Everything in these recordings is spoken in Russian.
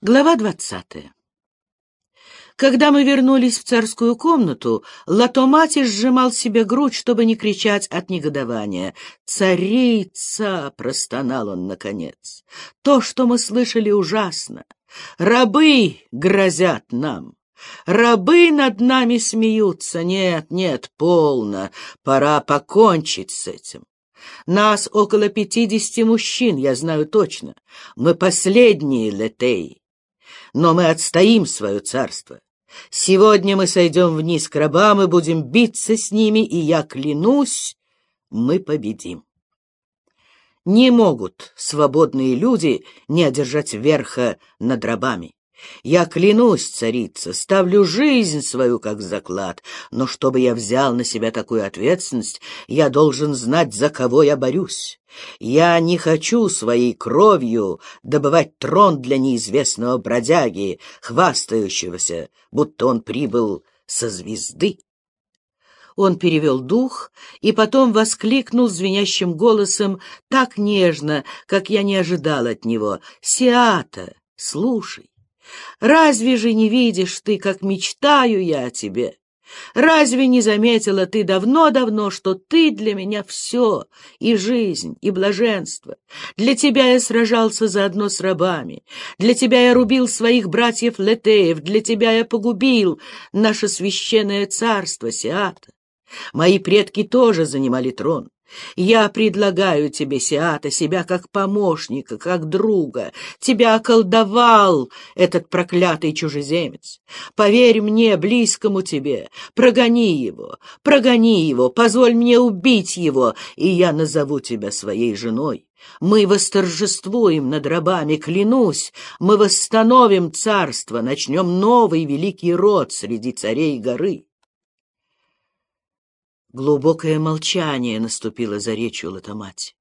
Глава двадцатая. Когда мы вернулись в царскую комнату, Латомати сжимал себе грудь, чтобы не кричать от негодования. «Царица!» — простонал он наконец. «То, что мы слышали, ужасно. Рабы грозят нам. Рабы над нами смеются. Нет, нет, полно. Пора покончить с этим. Нас около пятидесяти мужчин, я знаю точно. Мы последние летей но мы отстоим свое царство. Сегодня мы сойдем вниз к рабам и будем биться с ними, и я клянусь, мы победим. Не могут свободные люди не одержать верха над рабами. Я клянусь, царица, ставлю жизнь свою как заклад, но чтобы я взял на себя такую ответственность, я должен знать, за кого я борюсь. Я не хочу своей кровью добывать трон для неизвестного бродяги, хвастающегося, будто он прибыл со звезды. Он перевел дух и потом воскликнул звенящим голосом так нежно, как я не ожидал от него. «Сиата, слушай, Разве же не видишь ты, как мечтаю я о тебе? Разве не заметила ты давно-давно, что ты для меня все, и жизнь, и блаженство? Для тебя я сражался заодно с рабами, для тебя я рубил своих братьев Летеев, для тебя я погубил наше священное царство Сиата. Мои предки тоже занимали трон. Я предлагаю тебе, Сиата, себя как помощника, как друга. Тебя околдовал этот проклятый чужеземец. Поверь мне, близкому тебе, прогони его, прогони его, позволь мне убить его, и я назову тебя своей женой. Мы восторжествуем над рабами, клянусь, мы восстановим царство, начнем новый великий род среди царей горы. Глубокое молчание наступило за речью Латомати.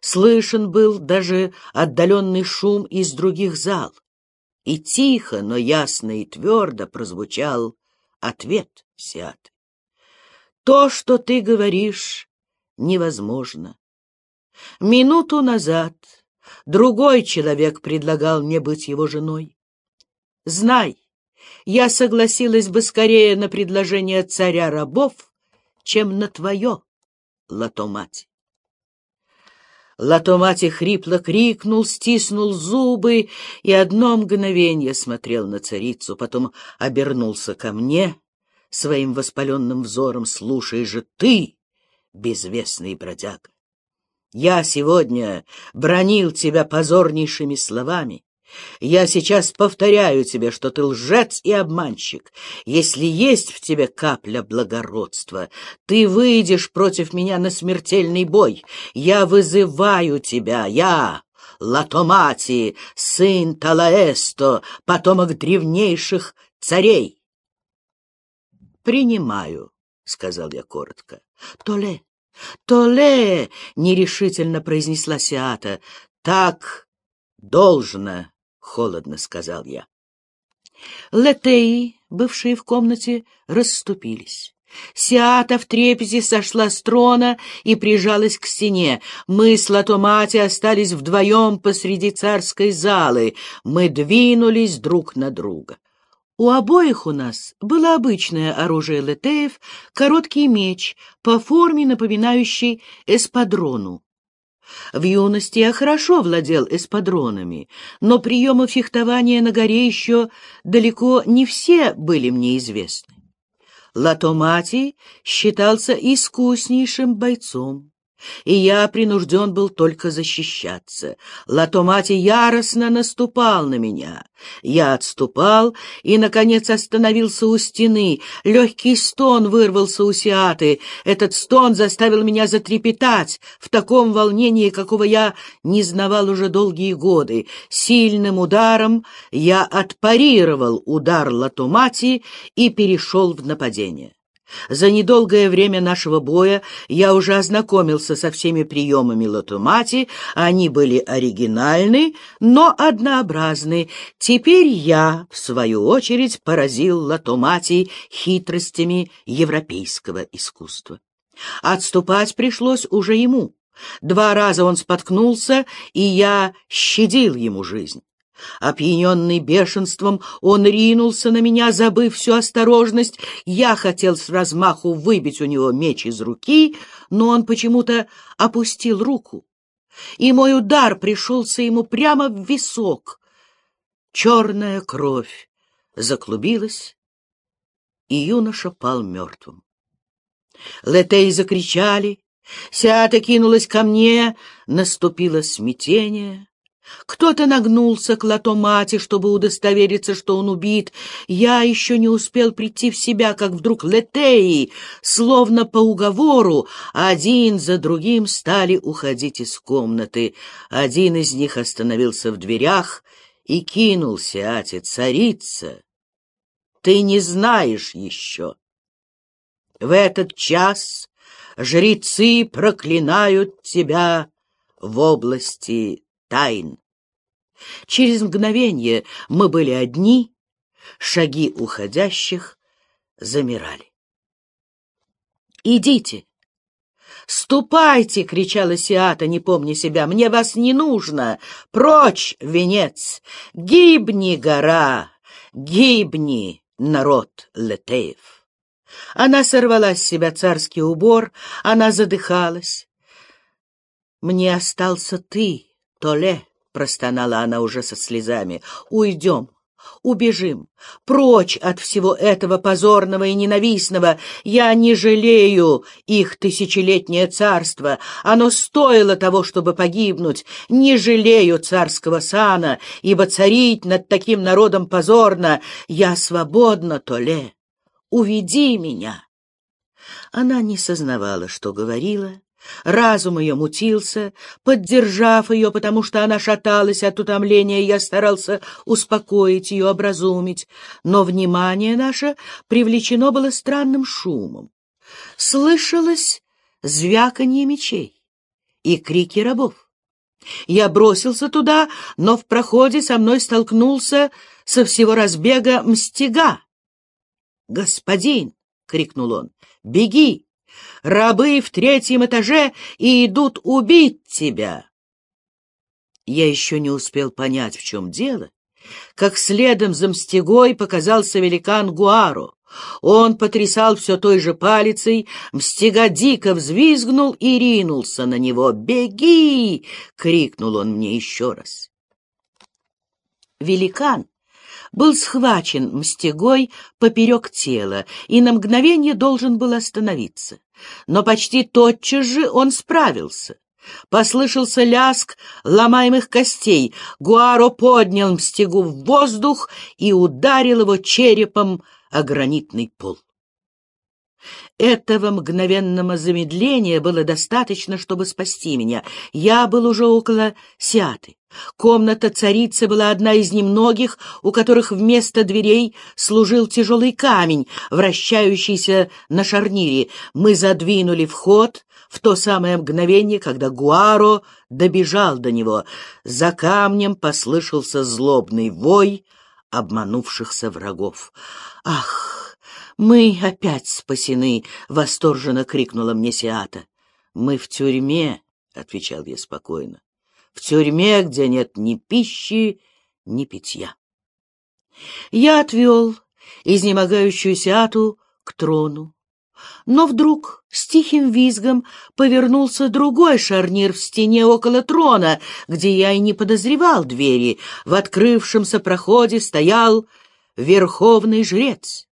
Слышен был даже отдаленный шум из других зал. И тихо, но ясно и твердо прозвучал ответ Сиаты. «То, что ты говоришь, невозможно. Минуту назад другой человек предлагал мне быть его женой. Знай, я согласилась бы скорее на предложение царя рабов, чем на твое, Латомати. Латомати хрипло крикнул, стиснул зубы и одно мгновение смотрел на царицу, потом обернулся ко мне своим воспаленным взором, слушай же ты, безвестный бродяга. Я сегодня бронил тебя позорнейшими словами, я сейчас повторяю тебе, что ты лжец и обманщик. Если есть в тебе капля благородства, ты выйдешь против меня на смертельный бой. Я вызываю тебя, я, Латомати, сын Талаэсто, потомок древнейших царей. «Принимаю», — сказал я коротко. «Толе, Толе!» — нерешительно произнесла Сиата. «Так должно — холодно сказал я. Летеи, бывшие в комнате, расступились. Сиата в трепете сошла с трона и прижалась к стене. Мы с Латомати остались вдвоем посреди царской залы. Мы двинулись друг на друга. У обоих у нас было обычное оружие летеев, короткий меч, по форме напоминающий эспадрону. В юности я хорошо владел эспадронами, но приемы фехтования на горе еще далеко не все были мне известны. Латомати считался искуснейшим бойцом и я принужден был только защищаться. Латомати яростно наступал на меня. Я отступал и, наконец, остановился у стены. Легкий стон вырвался у Сиаты. Этот стон заставил меня затрепетать в таком волнении, какого я не знавал уже долгие годы. Сильным ударом я отпарировал удар Латомати и перешел в нападение. За недолгое время нашего боя я уже ознакомился со всеми приемами латумати, они были оригинальны, но однообразны. Теперь я, в свою очередь, поразил латумати хитростями европейского искусства. Отступать пришлось уже ему. Два раза он споткнулся, и я щадил ему жизнь. Опьяненный бешенством, он ринулся на меня, забыв всю осторожность. Я хотел с размаху выбить у него меч из руки, но он почему-то опустил руку, и мой удар пришелся ему прямо в висок. Черная кровь заклубилась, и юноша пал мертвым. Летей закричали, Сята кинулась ко мне, наступило смятение. Кто-то нагнулся к Латомате, чтобы удостовериться, что он убит. Я еще не успел прийти в себя, как вдруг Летеи, словно по уговору, один за другим стали уходить из комнаты. Один из них остановился в дверях и кинулся, ати, царица. Ты не знаешь еще. В этот час жрецы проклинают тебя в области тайн. Через мгновение мы были одни, шаги уходящих замирали. «Идите!» «Ступайте!» — кричала Сиата, не помня себя. «Мне вас не нужно! Прочь, венец! Гибни, гора! Гибни, народ Летеев!» Она сорвала с себя царский убор, она задыхалась. «Мне остался ты, Толе!» — простонала она уже со слезами. «Уйдем, убежим, прочь от всего этого позорного и ненавистного. Я не жалею их тысячелетнее царство. Оно стоило того, чтобы погибнуть. Не жалею царского сана, ибо царить над таким народом позорно. Я свободна, Толе. Уведи меня». Она не сознавала, что говорила, Разум ее мутился, поддержав ее, потому что она шаталась от утомления, я старался успокоить ее, образумить, но внимание наше привлечено было странным шумом. Слышалось звяканье мечей и крики рабов. Я бросился туда, но в проходе со мной столкнулся со всего разбега мстига. «Господин!» — крикнул он. «Беги! Рабы в третьем этаже и идут убить тебя. Я еще не успел понять, в чем дело, как следом за мстигой показался великан Гуаро. Он потрясал все той же палицей, мстига дико взвизгнул и ринулся на него. «Беги!» — крикнул он мне еще раз. Великан был схвачен мстегой поперек тела и на мгновение должен был остановиться. Но почти тотчас же он справился. Послышался ляск ломаемых костей. Гуаро поднял мстегу в воздух и ударил его черепом о гранитный пол. Этого мгновенного замедления было достаточно, чтобы спасти меня. Я был уже около Сиаты. Комната царицы была одна из немногих, у которых вместо дверей служил тяжелый камень, вращающийся на шарнире. Мы задвинули вход в то самое мгновение, когда Гуаро добежал до него. За камнем послышался злобный вой обманувшихся врагов. «Ах, мы опять спасены!» — восторженно крикнула мне Сиата. «Мы в тюрьме», — отвечал я спокойно в тюрьме, где нет ни пищи, ни питья. Я отвел изнемогающую Сиату к трону. Но вдруг с тихим визгом повернулся другой шарнир в стене около трона, где я и не подозревал двери. В открывшемся проходе стоял верховный жрец.